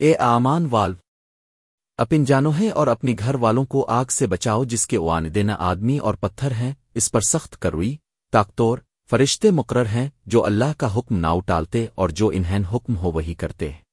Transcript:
اے آمان والو اپن جانوہیں اور اپنی گھر والوں کو آگ سے بچاؤ جس کے اوان دینا آدمی اور پتھر ہیں، اس پر سخت کروئی، طاقتور، فرشتے مقرر ہیں جو اللہ کا حکم نہ اٹالتے اور جو انہین حکم ہو وہی کرتے۔ ہیں